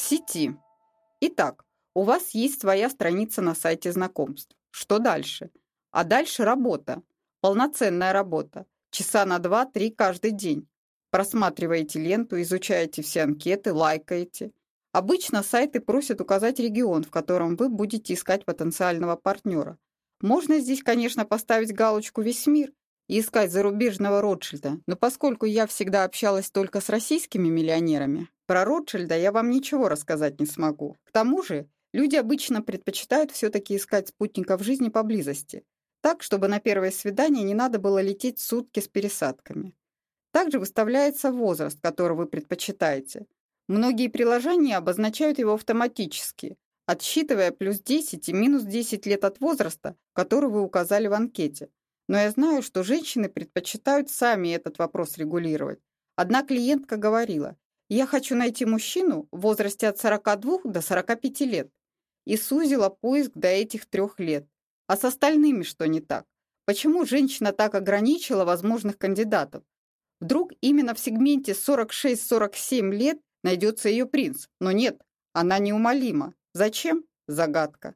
сети. Итак, у вас есть своя страница на сайте знакомств. Что дальше? А дальше работа. Полноценная работа. Часа на 2-3 каждый день. Просматриваете ленту, изучаете все анкеты, лайкаете. Обычно сайты просят указать регион, в котором вы будете искать потенциального партнера. Можно здесь, конечно, поставить галочку «Весь мир» искать зарубежного Ротшильда, но поскольку я всегда общалась только с российскими миллионерами, про Ротшильда я вам ничего рассказать не смогу. К тому же, люди обычно предпочитают все-таки искать спутников жизни поблизости, так, чтобы на первое свидание не надо было лететь сутки с пересадками. Также выставляется возраст, который вы предпочитаете. Многие приложения обозначают его автоматически, отсчитывая плюс 10 и минус 10 лет от возраста, который вы указали в анкете. Но я знаю, что женщины предпочитают сами этот вопрос регулировать. Одна клиентка говорила, я хочу найти мужчину в возрасте от 42 до 45 лет. И сузила поиск до этих трех лет. А с остальными что не так? Почему женщина так ограничила возможных кандидатов? Вдруг именно в сегменте 46-47 лет найдется ее принц? Но нет, она неумолима. Зачем? Загадка.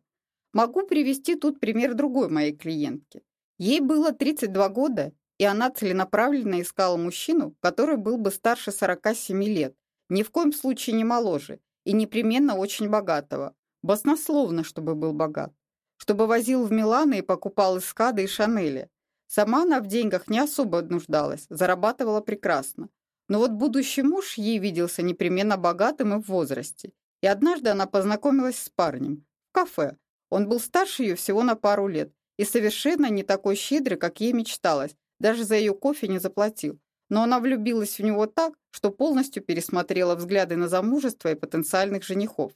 Могу привести тут пример другой моей клиентки. Ей было 32 года, и она целенаправленно искала мужчину, который был бы старше 47 лет, ни в коем случае не моложе и непременно очень богатого. Баснословно, чтобы был богат. Чтобы возил в Миланы и покупал эскады и Шанели. Сама она в деньгах не особо нуждалась, зарабатывала прекрасно. Но вот будущий муж ей виделся непременно богатым и в возрасте. И однажды она познакомилась с парнем. В кафе. Он был старше ее всего на пару лет. И совершенно не такой щедрый, как ей мечталось. Даже за ее кофе не заплатил но она влюбилась в него так, что полностью пересмотрела взгляды на замужество и потенциальных женихов.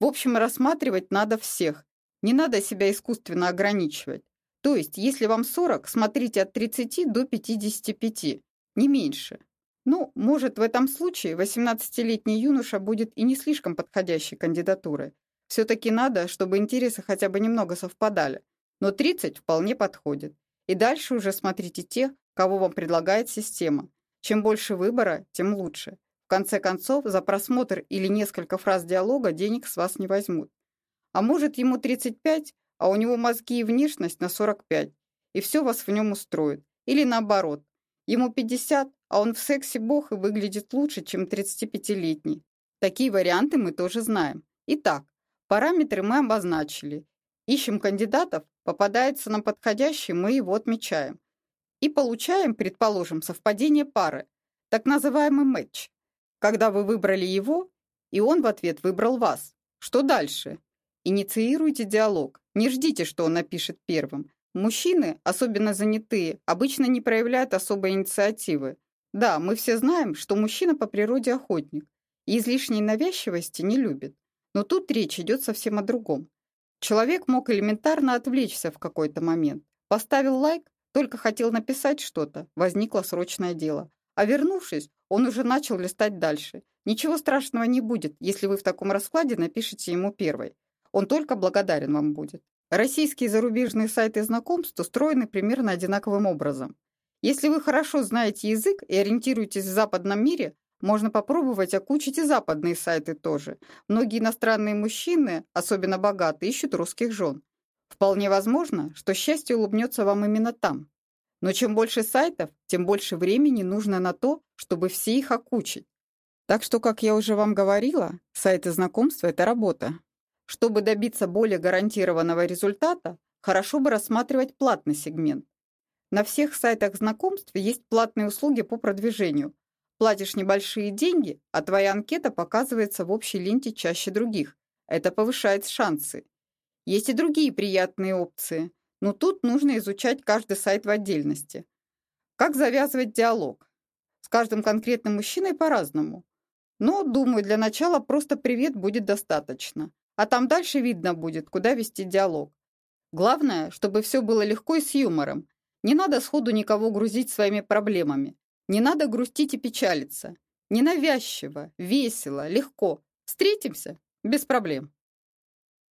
В общем, рассматривать надо всех. Не надо себя искусственно ограничивать. То есть, если вам 40, смотрите от 30 до 55, не меньше. Ну, может, в этом случае 18-летний юноша будет и не слишком подходящей кандидатурой. Все-таки надо, чтобы интересы хотя бы немного совпадали. Но 30 вполне подходит. И дальше уже смотрите тех, кого вам предлагает система. Чем больше выбора, тем лучше. В конце концов, за просмотр или несколько фраз диалога денег с вас не возьмут. А может, ему 35, а у него мозги и внешность на 45, и все вас в нем устроит. Или наоборот, ему 50, а он в сексе бог и выглядит лучше, чем 35-летний. Такие варианты мы тоже знаем. Итак, параметры мы обозначили. Ищем кандидатов, попадается нам подходящий, мы его отмечаем и получаем, предположим, совпадение пары, так называемый матч, когда вы выбрали его, и он в ответ выбрал вас. Что дальше? Инициируйте диалог. Не ждите, что он напишет первым. Мужчины, особенно занятые, обычно не проявляют особой инициативы. Да, мы все знаем, что мужчина по природе охотник и излишней навязчивости не любит. Но тут речь идет совсем о другом. Человек мог элементарно отвлечься в какой-то момент. Поставил лайк, только хотел написать что-то, возникло срочное дело. А вернувшись, он уже начал листать дальше. Ничего страшного не будет, если вы в таком раскладе напишите ему первой. Он только благодарен вам будет. Российские зарубежные сайты знакомств устроены примерно одинаковым образом. Если вы хорошо знаете язык и ориентируетесь в западном мире, можно попробовать окучить и западные сайты тоже. Многие иностранные мужчины, особенно богатые, ищут русских жен. Вполне возможно, что счастье улыбнется вам именно там. Но чем больше сайтов, тем больше времени нужно на то, чтобы все их окучить. Так что, как я уже вам говорила, сайты знакомства – это работа. Чтобы добиться более гарантированного результата, хорошо бы рассматривать платный сегмент. На всех сайтах знакомств есть платные услуги по продвижению. Платишь небольшие деньги, а твоя анкета показывается в общей ленте чаще других. Это повышает шансы. Есть и другие приятные опции, но тут нужно изучать каждый сайт в отдельности. Как завязывать диалог? С каждым конкретным мужчиной по-разному. Но, думаю, для начала просто «привет» будет достаточно. А там дальше видно будет, куда вести диалог. Главное, чтобы все было легко и с юмором. Не надо сходу никого грузить своими проблемами. Не надо грустить и печалиться. Ненавязчиво, весело, легко. Встретимся? Без проблем.